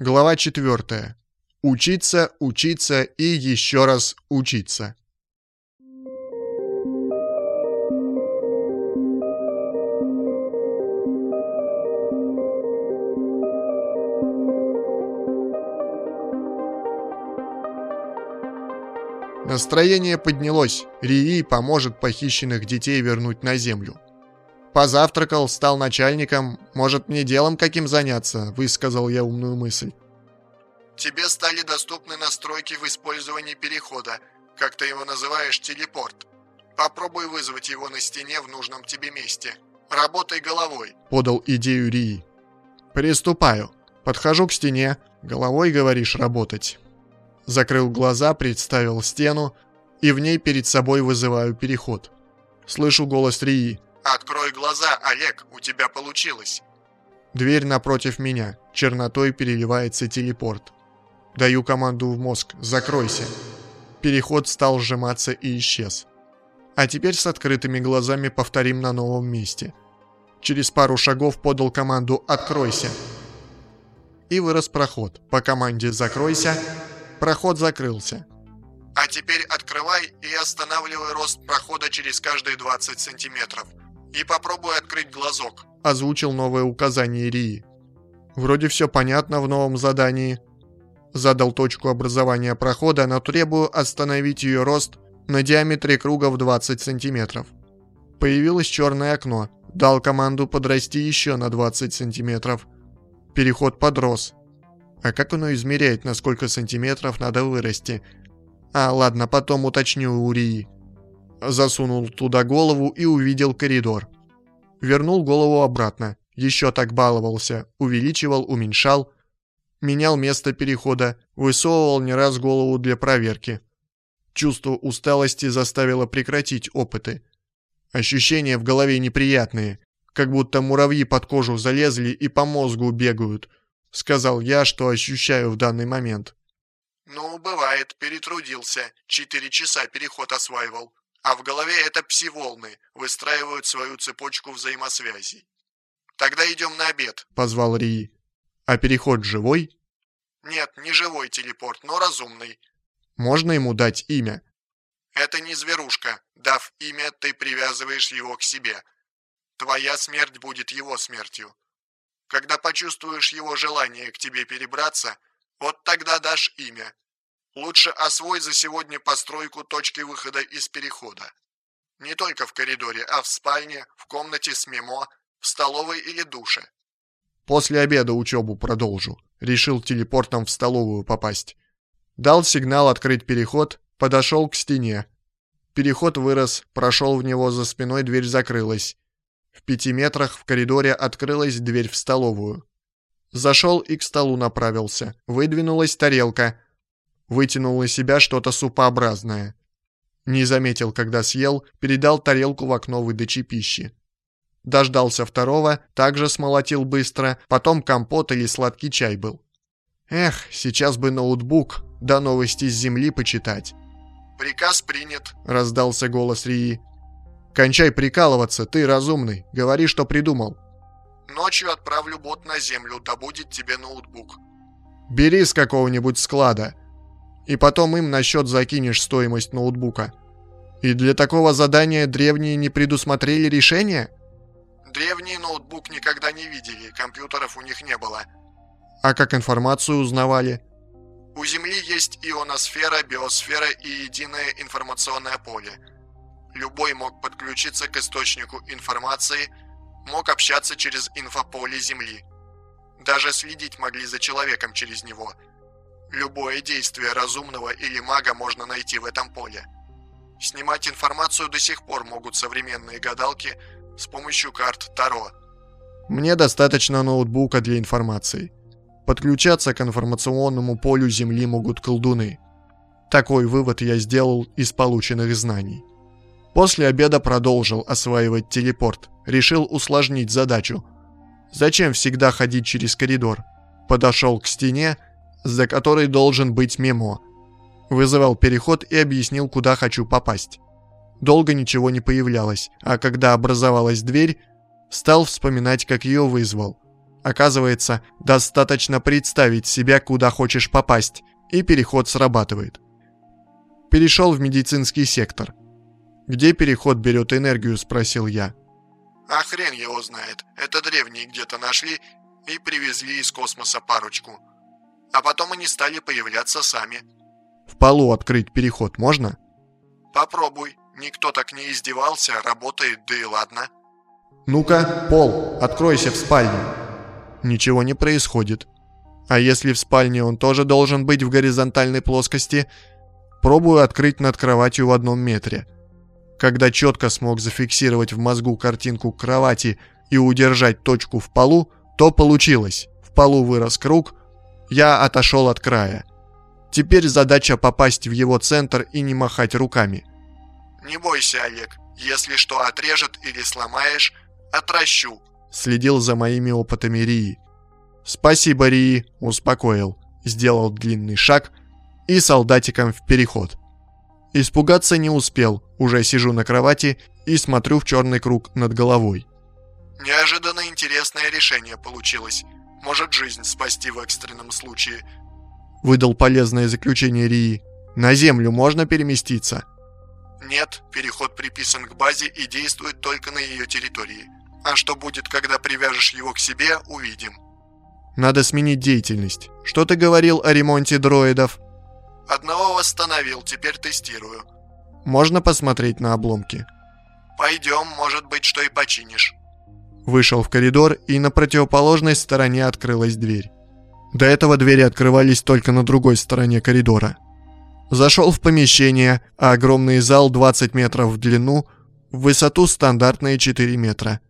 Глава 4. Учиться, учиться и еще раз учиться. Настроение поднялось. Рии поможет похищенных детей вернуть на землю. Позавтракал, стал начальником. Может, мне делом каким заняться?» – высказал я умную мысль. Тебе стали доступны настройки в использовании перехода, как ты его называешь, телепорт. Попробуй вызвать его на стене в нужном тебе месте. Работай головой», – подал идею Рии. «Приступаю. Подхожу к стене. Головой, говоришь, работать». Закрыл глаза, представил стену, и в ней перед собой вызываю переход. Слышу голос Рии. «Открой глаза, Олег, у тебя получилось!» Дверь напротив меня. Чернотой переливается телепорт. Даю команду в мозг «Закройся». Переход стал сжиматься и исчез. А теперь с открытыми глазами повторим на новом месте. Через пару шагов подал команду «Откройся». И вырос проход. По команде «Закройся» проход закрылся. А теперь открывай и останавливай рост прохода через каждые 20 сантиметров – и попробуй открыть глазок», — озвучил новое указание Рии. «Вроде все понятно в новом задании». Задал точку образования прохода, но требую остановить ее рост на диаметре круга в 20 сантиметров. Появилось черное окно. Дал команду подрасти еще на 20 сантиметров. Переход подрос. А как оно измеряет, на сколько сантиметров надо вырасти? А, ладно, потом уточню у Рии. Засунул туда голову и увидел коридор. Вернул голову обратно. Еще так баловался. Увеличивал, уменьшал. Менял место перехода. Высовывал не раз голову для проверки. Чувство усталости заставило прекратить опыты. Ощущения в голове неприятные. Как будто муравьи под кожу залезли и по мозгу бегают. Сказал я, что ощущаю в данный момент. «Ну, бывает, перетрудился. Четыре часа переход осваивал», а в голове это пси-волны выстраивают свою цепочку взаимосвязей. «Тогда идем на обед», — позвал Рии. «А переход живой?» «Нет, не живой телепорт, но разумный». «Можно ему дать имя?» «Это не зверушка. Дав имя, ты привязываешь его к себе. Твоя смерть будет его смертью. Когда почувствуешь его желание к тебе перебраться, вот тогда дашь имя. Лучше освой за сегодня постройку точки выхода из перехода. Не только в коридоре, а в спальне, в комнате с мимо, в столовой или душе. После обеда учебу продолжу. Решил телепортом в столовую попасть. Дал сигнал открыть переход, подошел к стене. Переход вырос, прошел в него за спиной, дверь закрылась. В пяти метрах в коридоре открылась дверь в столовую. Зашел и к столу направился. Выдвинулась тарелка, Вытянул из себя что-то супообразное. Не заметил, когда съел, передал тарелку в окно выдачи пищи. Дождался второго, также смолотил быстро, потом компот или сладкий чай был. Эх, сейчас бы ноутбук, да новости с земли почитать. «Приказ принят», — раздался голос Рии. «Кончай прикалываться, ты разумный, говори, что придумал». «Ночью отправлю бот на землю, да будет тебе ноутбук». «Бери с какого-нибудь склада. И потом им на счет закинешь стоимость ноутбука. И для такого задания древние не предусмотрели решение? Древние ноутбук никогда не видели, компьютеров у них не было. А как информацию узнавали? У Земли есть ионосфера, биосфера и единое информационное поле. Любой мог подключиться к источнику информации, мог общаться через инфополе Земли. Даже следить могли за человеком через него – Любое действие разумного или мага можно найти в этом поле. Снимать информацию до сих пор могут современные гадалки с помощью карт Таро. Мне достаточно ноутбука для информации. Подключаться к информационному полю Земли могут колдуны. Такой вывод я сделал из полученных знаний. После обеда продолжил осваивать телепорт. Решил усложнить задачу. Зачем всегда ходить через коридор? Подошел к стене за которой должен быть мемо. Вызывал переход и объяснил, куда хочу попасть. Долго ничего не появлялось, а когда образовалась дверь, стал вспоминать, как ее вызвал. Оказывается, достаточно представить себя, куда хочешь попасть, и переход срабатывает. Перешел в медицинский сектор. «Где переход берет энергию?» – спросил я. А хрен его знает. Это древние где-то нашли и привезли из космоса парочку. А потом они стали появляться сами. В полу открыть переход можно? Попробуй. Никто так не издевался, работает, да и ладно. Ну-ка, пол, откройся в спальне. Ничего не происходит. А если в спальне он тоже должен быть в горизонтальной плоскости? Пробую открыть над кроватью в одном метре. Когда четко смог зафиксировать в мозгу картинку кровати и удержать точку в полу, то получилось. В полу вырос круг, я отошел от края. Теперь задача попасть в его центр и не махать руками. «Не бойся, Олег. Если что отрежет или сломаешь, отращу», — следил за моими опытами Рии. «Спасибо, Рии», — успокоил. Сделал длинный шаг и солдатиком в переход. Испугаться не успел, уже сижу на кровати и смотрю в черный круг над головой. «Неожиданно интересное решение получилось. Может жизнь спасти в экстренном случае», — выдал полезное заключение Рии. «На Землю можно переместиться?» «Нет, переход приписан к базе и действует только на ее территории. А что будет, когда привяжешь его к себе, увидим». «Надо сменить деятельность. Что ты говорил о ремонте дроидов?» Одного восстановил, теперь тестирую. Можно посмотреть на обломки? Пойдем, может быть, что и починишь. Вышел в коридор, и на противоположной стороне открылась дверь. До этого двери открывались только на другой стороне коридора. Зашел в помещение, а огромный зал 20 метров в длину, в высоту стандартные 4 метра.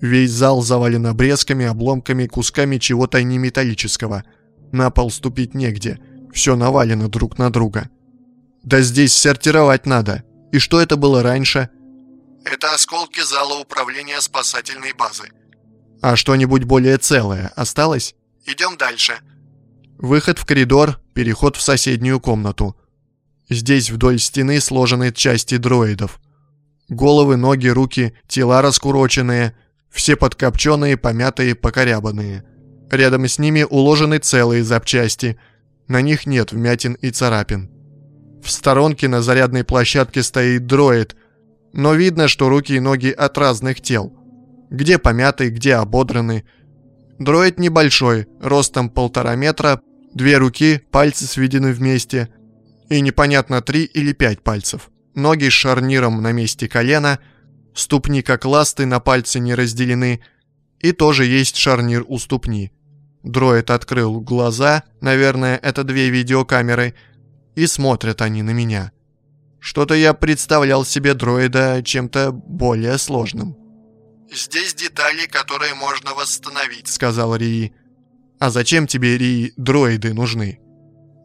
Весь зал завален обрезками, обломками, кусками чего-то неметаллического. На пол ступить негде – все навалено друг на друга. Да здесь сортировать надо. И что это было раньше? Это осколки зала управления спасательной базы. А что-нибудь более целое осталось? Идем дальше. Выход в коридор, переход в соседнюю комнату. Здесь вдоль стены сложены части дроидов. Головы, ноги, руки, тела раскуроченные, все подкопченные, помятые, покорябанные. Рядом с ними уложены целые запчасти – на них нет вмятин и царапин. В сторонке на зарядной площадке стоит дроид, но видно, что руки и ноги от разных тел. Где помятый, где ободраны. Дроид небольшой, ростом полтора метра, две руки, пальцы сведены вместе, и непонятно три или пять пальцев. Ноги с шарниром на месте колена, ступни как ласты на пальцы не разделены, и тоже есть шарнир у ступни. Дроид открыл глаза, наверное, это две видеокамеры, и смотрят они на меня. Что-то я представлял себе дроида чем-то более сложным. «Здесь детали, которые можно восстановить», — сказал Рии. «А зачем тебе, Рии, дроиды нужны?»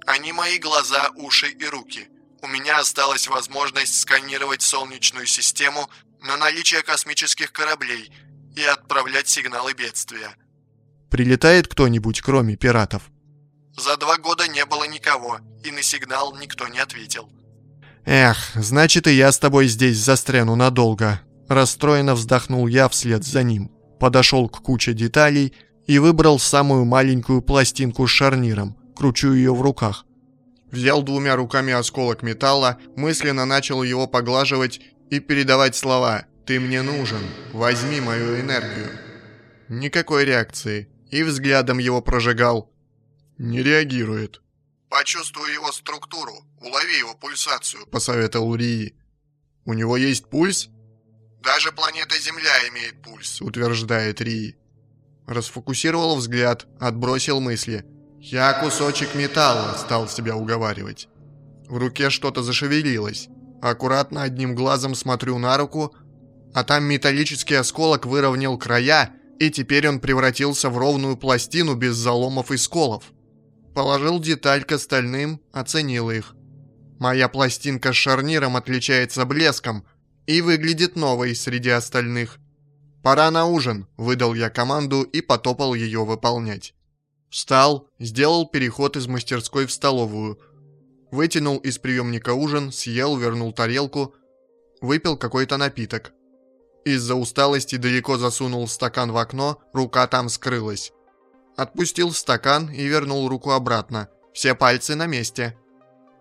«Они мои глаза, уши и руки. У меня осталась возможность сканировать Солнечную систему на наличие космических кораблей и отправлять сигналы бедствия». Прилетает кто-нибудь, кроме пиратов? За два года не было никого, и на сигнал никто не ответил. Эх, значит и я с тобой здесь застряну надолго. Расстроенно вздохнул я вслед за ним. Подошел к куче деталей и выбрал самую маленькую пластинку с шарниром. Кручу ее в руках. Взял двумя руками осколок металла, мысленно начал его поглаживать и передавать слова «Ты мне нужен, возьми мою энергию». Никакой реакции и взглядом его прожигал. Не реагирует. «Почувствуй его структуру, улови его пульсацию», — посоветовал Рии. «У него есть пульс?» «Даже планета Земля имеет пульс», — утверждает Рии. Расфокусировал взгляд, отбросил мысли. «Я кусочек металла», — стал себя уговаривать. В руке что-то зашевелилось. Аккуратно одним глазом смотрю на руку, а там металлический осколок выровнял края и теперь он превратился в ровную пластину без заломов и сколов. Положил деталь к остальным, оценил их. Моя пластинка с шарниром отличается блеском и выглядит новой среди остальных. «Пора на ужин», — выдал я команду и потопал ее выполнять. Встал, сделал переход из мастерской в столовую. Вытянул из приемника ужин, съел, вернул тарелку, выпил какой-то напиток. Из-за усталости далеко засунул стакан в окно, рука там скрылась. Отпустил стакан и вернул руку обратно. Все пальцы на месте.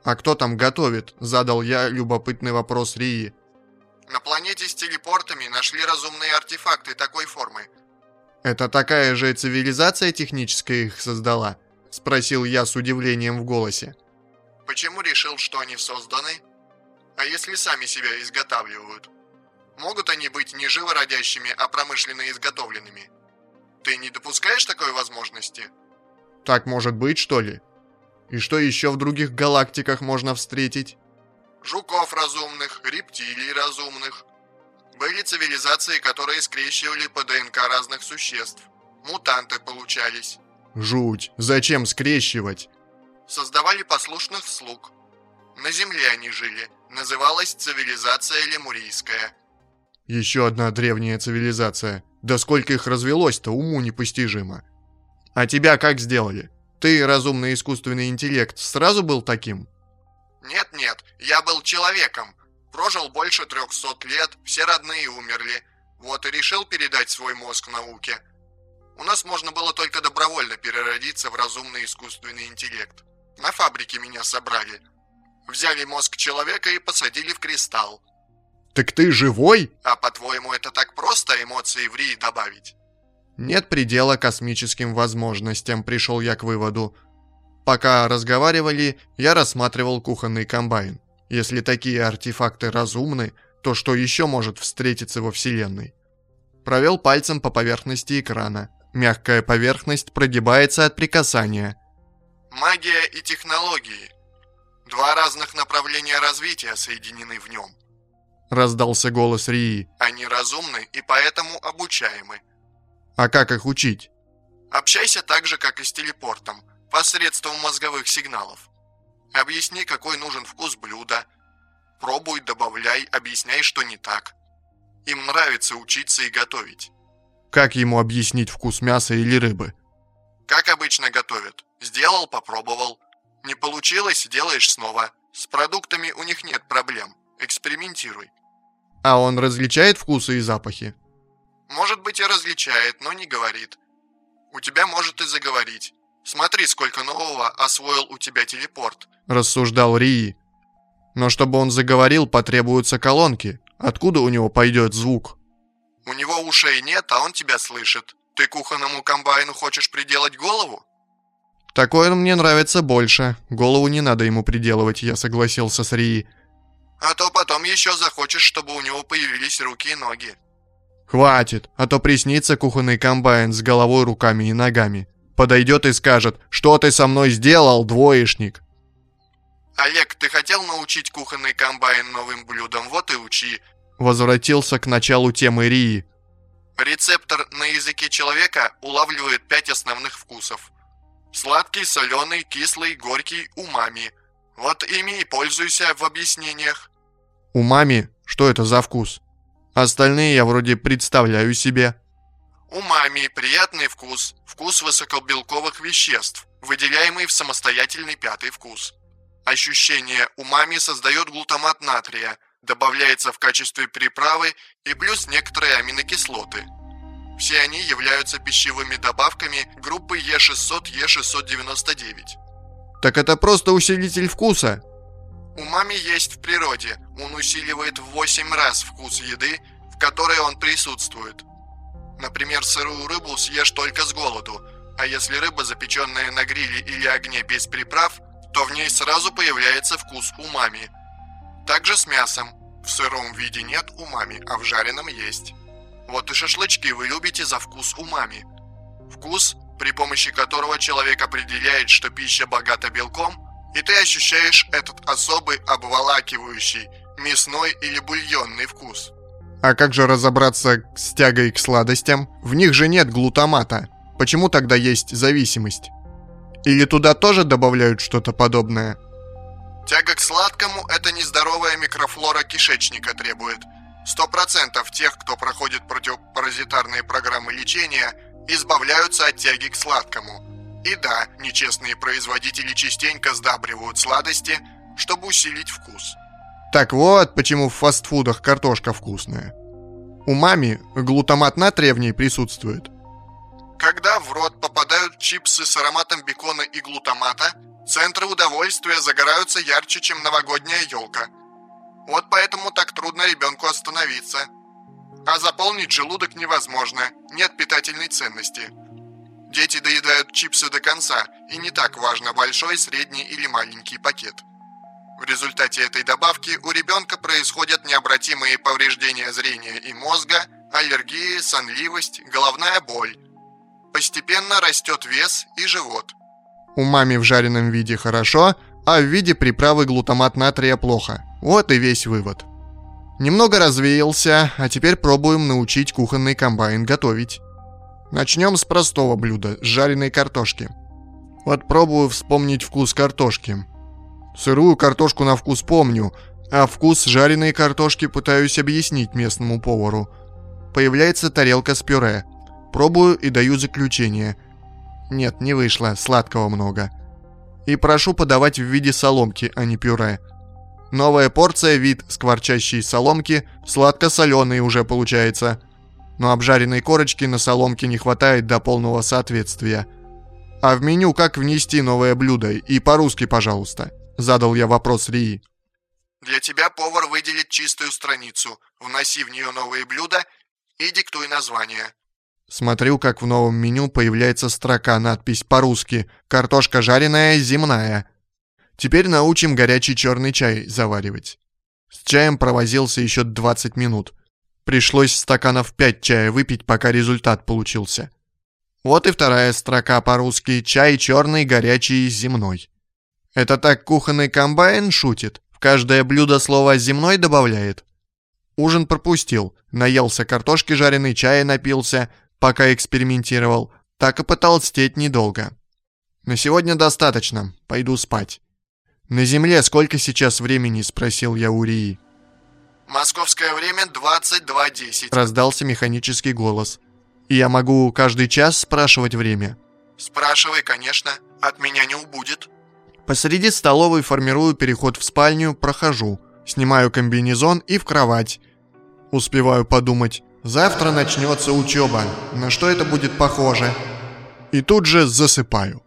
«А кто там готовит?» – задал я любопытный вопрос Рии. На планете с телепортами нашли разумные артефакты такой формы. «Это такая же цивилизация техническая их создала?» – спросил я с удивлением в голосе. Почему решил, что они созданы? А если сами себя изготавливают? Могут они быть не живородящими, а промышленно изготовленными? Ты не допускаешь такой возможности? Так может быть, что ли? И что еще в других галактиках можно встретить? Жуков разумных, рептилий разумных. Были цивилизации, которые скрещивали по ДНК разных существ. Мутанты получались. Жуть. Зачем скрещивать? Создавали послушных слуг. На Земле они жили. Называлась цивилизация лемурийская. Еще одна древняя цивилизация. Да сколько их развелось-то, уму непостижимо. А тебя как сделали? Ты, разумный искусственный интеллект, сразу был таким? Нет-нет, я был человеком. Прожил больше трехсот лет, все родные умерли. Вот и решил передать свой мозг науке. У нас можно было только добровольно переродиться в разумный искусственный интеллект. На фабрике меня собрали. Взяли мозг человека и посадили в кристалл. Так ты живой? А по-твоему, это так просто эмоции в Рии добавить? Нет предела космическим возможностям, пришел я к выводу. Пока разговаривали, я рассматривал кухонный комбайн. Если такие артефакты разумны, то что еще может встретиться во Вселенной? Провел пальцем по поверхности экрана. Мягкая поверхность прогибается от прикасания. Магия и технологии. Два разных направления развития соединены в нем. Раздался голос Рии. Они разумны и поэтому обучаемы. А как их учить? Общайся так же, как и с телепортом, посредством мозговых сигналов. Объясни, какой нужен вкус блюда. Пробуй, добавляй, объясняй, что не так. Им нравится учиться и готовить. Как ему объяснить вкус мяса или рыбы? Как обычно готовят. Сделал, попробовал. Не получилось, делаешь снова. С продуктами у них нет проблем. Экспериментируй. А он различает вкусы и запахи? Может быть и различает, но не говорит. У тебя может и заговорить. Смотри, сколько нового освоил у тебя телепорт. Рассуждал Рии. Но чтобы он заговорил, потребуются колонки. Откуда у него пойдет звук? У него ушей нет, а он тебя слышит. Ты кухонному комбайну хочешь приделать голову? Такое мне нравится больше. Голову не надо ему приделывать, я согласился с Рии. А то потом еще захочешь, чтобы у него появились руки и ноги. Хватит, а то приснится кухонный комбайн с головой, руками и ногами. Подойдет и скажет, что ты со мной сделал, двоечник. Олег, ты хотел научить кухонный комбайн новым блюдам, вот и учи. Возвратился к началу темы Рии. Рецептор на языке человека улавливает пять основных вкусов. Сладкий, соленый, кислый, горький, умами. Вот ими и пользуйся в объяснениях. Умами? Что это за вкус? Остальные я вроде представляю себе. Умами – приятный вкус, вкус высокобелковых веществ, выделяемый в самостоятельный пятый вкус. Ощущение умами создает глутамат натрия, добавляется в качестве приправы и плюс некоторые аминокислоты. Все они являются пищевыми добавками группы Е600, Е699. Так это просто усилитель вкуса. Умами есть в природе. Он усиливает в 8 раз вкус еды, в которой он присутствует. Например, сырую рыбу съешь только с голоду, а если рыба, запеченная на гриле или огне без приправ, то в ней сразу появляется вкус умами. Также с мясом. В сыром виде нет умами, а в жареном есть. Вот и шашлычки вы любите за вкус умами. Вкус, при помощи которого человек определяет, что пища богата белком, и ты ощущаешь этот особый обволакивающий, мясной или бульонный вкус. А как же разобраться с тягой к сладостям? В них же нет глутамата. Почему тогда есть зависимость? Или туда тоже добавляют что-то подобное? Тяга к сладкому – это нездоровая микрофлора кишечника требует. Сто процентов тех, кто проходит противопаразитарные программы лечения, избавляются от тяги к сладкому. И да, нечестные производители частенько сдабривают сладости, чтобы усилить вкус. Так вот, почему в фастфудах картошка вкусная. У мами глутамат натрия в ней присутствует. Когда в рот попадают чипсы с ароматом бекона и глутамата, центры удовольствия загораются ярче, чем новогодняя елка. Вот поэтому так трудно ребенку остановиться. А заполнить желудок невозможно, нет питательной ценности. Дети доедают чипсы до конца, и не так важно, большой, средний или маленький пакет. В результате этой добавки у ребенка происходят необратимые повреждения зрения и мозга, аллергии, сонливость, головная боль. Постепенно растет вес и живот. У мами в жареном виде хорошо, а в виде приправы глутамат натрия плохо. Вот и весь вывод. Немного развеялся, а теперь пробуем научить кухонный комбайн готовить. Начнем с простого блюда, жареной картошки. Вот пробую вспомнить вкус картошки. Сырую картошку на вкус помню, а вкус жареной картошки пытаюсь объяснить местному повару. Появляется тарелка с пюре. Пробую и даю заключение. Нет, не вышло, сладкого много. И прошу подавать в виде соломки, а не пюре. Новая порция, вид скворчащей соломки, сладко-соленый уже получается. Но обжаренной корочки на соломке не хватает до полного соответствия. А в меню как внести новое блюдо? И по-русски, пожалуйста. Задал я вопрос Рии. Для тебя повар выделит чистую страницу. Вноси в нее новые блюда и диктуй название. Смотрю, как в новом меню появляется строка, надпись по-русски «Картошка жареная, земная». Теперь научим горячий черный чай заваривать. С чаем провозился еще 20 минут. Пришлось стаканов 5 чая выпить, пока результат получился. Вот и вторая строка по-русски «Чай черный, горячий, земной». Это так кухонный комбайн шутит? В каждое блюдо слово «земной» добавляет? Ужин пропустил, наелся картошки жареной, чая напился, пока экспериментировал, так и потолстеть недолго. На сегодня достаточно, пойду спать. «На Земле сколько сейчас времени?» – спросил я Урии. «Московское время 22.10», – раздался механический голос. «И я могу каждый час спрашивать время?» «Спрашивай, конечно. От меня не убудет». Посреди столовой формирую переход в спальню, прохожу. Снимаю комбинезон и в кровать. Успеваю подумать. Завтра начнется учеба. На что это будет похоже? И тут же засыпаю.